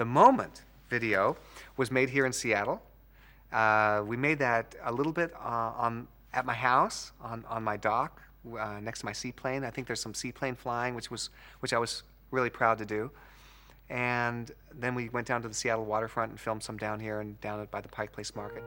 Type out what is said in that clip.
The Moment video was made here in Seattle. Uh, we made that a little bit uh, on at my house on, on my dock uh, next to my seaplane. I think there's some seaplane flying, which was which I was really proud to do. And then we went down to the Seattle waterfront and filmed some down here and down by the Pike Place Market.